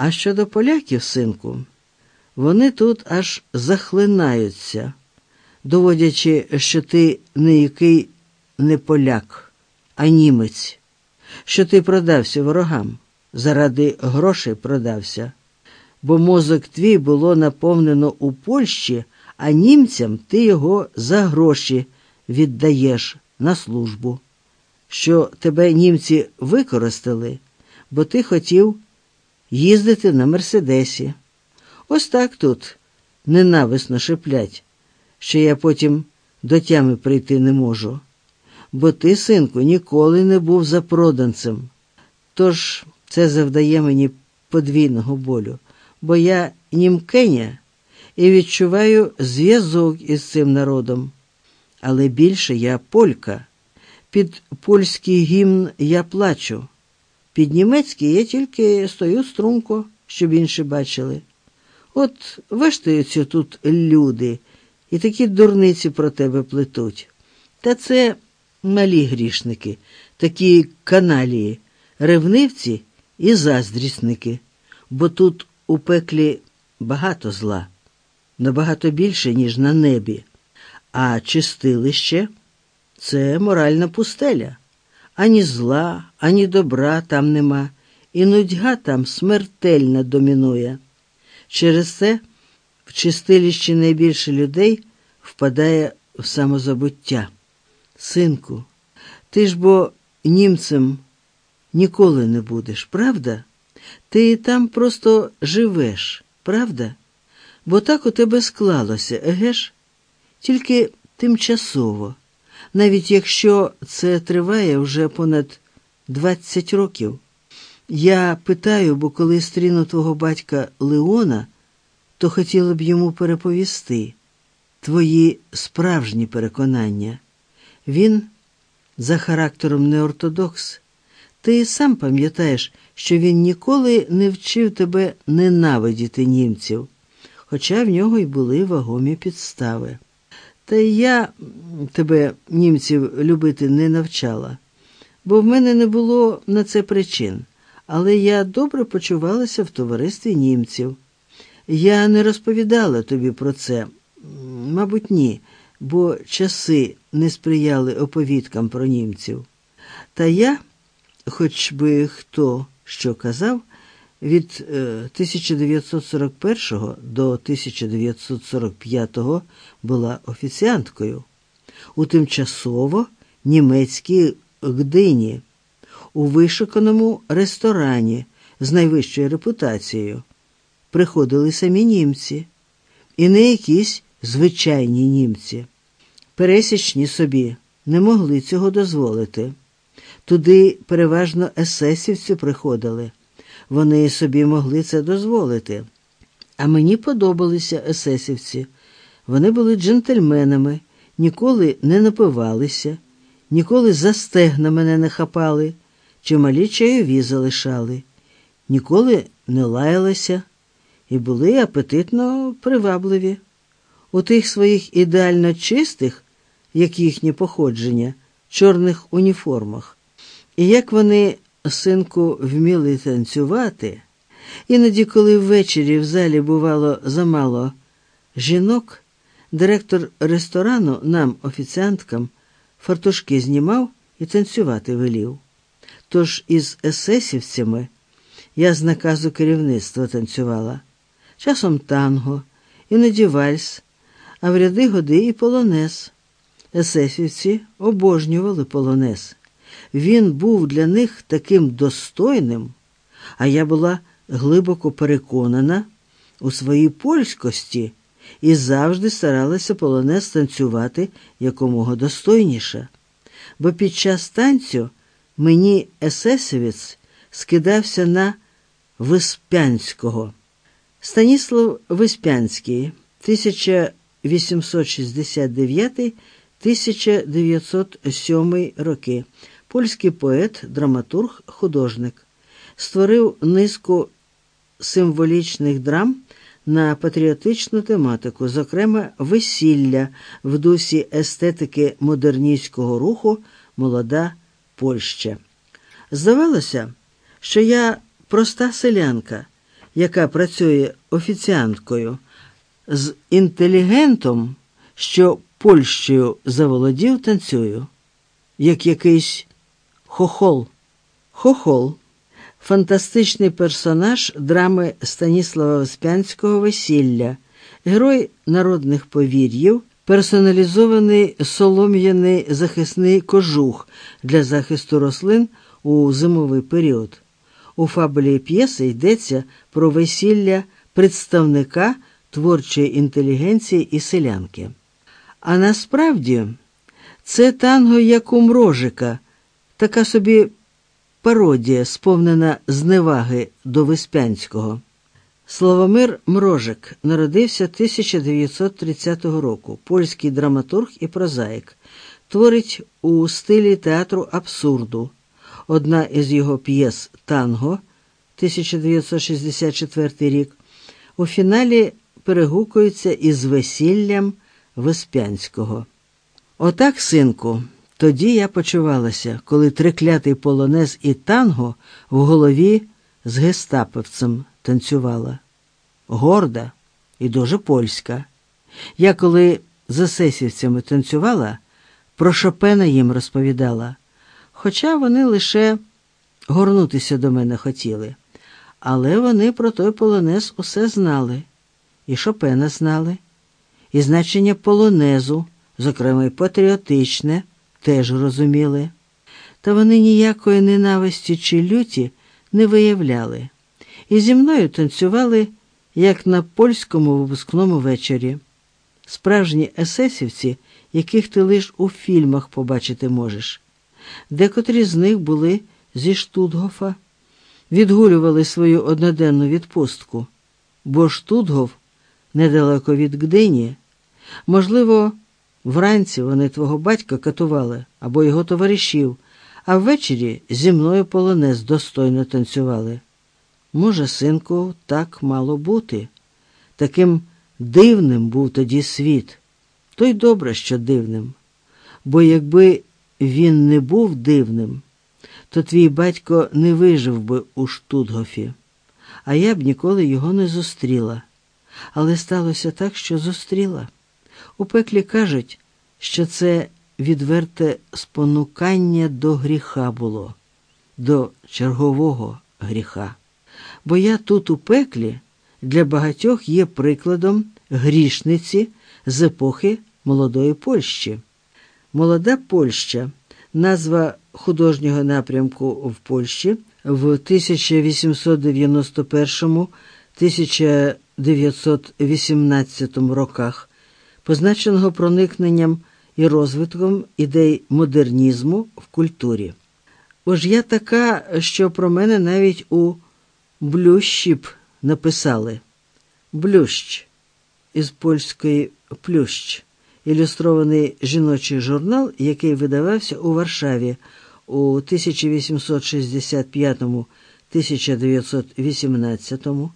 А щодо поляків, синку, вони тут аж захлинаються, доводячи, що ти не який не поляк, а німець, що ти продався ворогам, заради грошей продався, бо мозок твій було наповнено у Польщі, а німцям ти його за гроші віддаєш на службу, що тебе німці використали, бо ти хотів їздити на Мерседесі. Ось так тут ненависно шиплять, що я потім до тями прийти не можу. Бо ти, синку, ніколи не був запроданцем. Тож це завдає мені подвійного болю, бо я німкеня і відчуваю зв'язок із цим народом. Але більше я полька. Під польський гімн я плачу. Під німецький я тільки стою струнко, щоб інші бачили. От вештаються тут люди і такі дурниці про тебе плетуть. Та це малі грішники, такі каналії, ревнивці і заздрісники, бо тут у пеклі багато зла, набагато більше, ніж на небі, а чистилище це моральна пустеля. Ані зла, ані добра там нема, і нудьга там смертельно домінує. Через це в чистилищі найбільше людей впадає в самозабуття. Синку, ти ж бо німцем ніколи не будеш, правда? Ти там просто живеш, правда? Бо так у тебе склалося, еге ж? Тільки тимчасово, навіть якщо це триває вже понад 20 років. Я питаю, бо коли стріну твого батька Леона, то хотіла б йому переповісти твої справжні переконання. Він за характером не ортодокс. Ти сам пам'ятаєш, що він ніколи не вчив тебе ненавидіти німців, хоча в нього й були вагомі підстави. Та я тебе, німців, любити не навчала, бо в мене не було на це причин, але я добре почувалася в товаристві німців. Я не розповідала тобі про це, мабуть, ні, бо часи не сприяли оповідкам про німців. Та я, хоч би хто що казав, від 1941 до 1945 була офіціанткою у тимчасово німецькій Гдині, у вишуканому ресторані з найвищою репутацією. Приходили самі німці, і не якісь звичайні німці. Пересічні собі не могли цього дозволити. Туди переважно есесівці приходили. Вони собі могли це дозволити. А мені подобалися есесівці. Вони були джентльменами, ніколи не напивалися, ніколи за стегна мене не хапали, чималі чайові залишали, ніколи не лаялися і були апетитно привабливі. У тих своїх ідеально чистих, як їхнє походження, чорних уніформах. І як вони, синку, вміли танцювати, іноді, коли ввечері в залі бувало замало жінок, директор ресторану нам, офіціанткам, фартушки знімав і танцювати велів. Тож із есесівцями я з наказу керівництва танцювала, часом танго, іноді вальс, а в ряди годи і полонез. Есесівці обожнювали полонез. Він був для них таким достойним, а я була глибоко переконана у своїй польськості і завжди старалася полонез танцювати якомога достойніше. Бо під час танцю мені есесівець скидався на Виспянського. Станіслав Виспянський, 1869-1907 роки польський поет, драматург, художник, створив низку символічних драм на патріотичну тематику, зокрема, весілля в дусі естетики модерністського руху Молода Польща. Здавалося, що я проста селянка, яка працює офіціанткою, з інтелігентом, що Польщею заволодів, танцюю, як якийсь хохол. Хохол фантастичний персонаж драми Станіслава Веспянського Весілля, герой народних повір'їв, персоналізований солом'яний захисний кожух для захисту рослин у зимовий період. У фабулі п'єси йдеться про весілля представника творчої інтелігенції і селянки. А насправді це танго як у мрожика, така собі пародія, сповнена зневаги до Виспянського. Славомир Мрожик народився 1930 року, польський драматург і прозаїк, творить у стилі театру абсурду. Одна із його п'єс Танго 1964 рік у фіналі перегукується із весіллям Веспянського. Отак, синку, тоді я почувалася, коли триклятий полонез і танго в голові з гестаповцем танцювала. Горда і дуже польська. Я коли за сесівцями танцювала, про Шопена їм розповідала, хоча вони лише горнутися до мене хотіли. Але вони про той полонез усе знали, і Шопена знали, і значення полонезу, зокрема й патріотичне, теж розуміли. Та вони ніякої ненависті чи люті не виявляли, і зі мною танцювали, як на польському випускному вечорі. Справжні есесівці, яких ти лиш у фільмах побачити можеш. Декотрі з них були зі Штутгофа відгулювали свою одноденну відпустку, бо Штутгов недалеко від Гдині. Можливо, вранці вони твого батька катували або його товаришів, а ввечері зі мною полонез достойно танцювали. Може, синку, так мало бути. Таким дивним був тоді світ. То й добре, що дивним. Бо якби він не був дивним, то твій батько не вижив би у Штутгофі, а я б ніколи його не зустріла. Але сталося так, що зустріла. У пеклі кажуть, що це відверте спонукання до гріха було, до чергового гріха. Бо я тут у пеклі для багатьох є прикладом грішниці з епохи молодої Польщі. Молода Польща назва художнього напрямку в Польщі в 1891-1918 роках, позначеного проникненням і розвитком ідей модернізму в культурі. Ож я така, що про мене навіть у Блющі написали Блющ із польської плющ ілюстрований жіночий журнал, який видавався у Варшаві у 1865-1918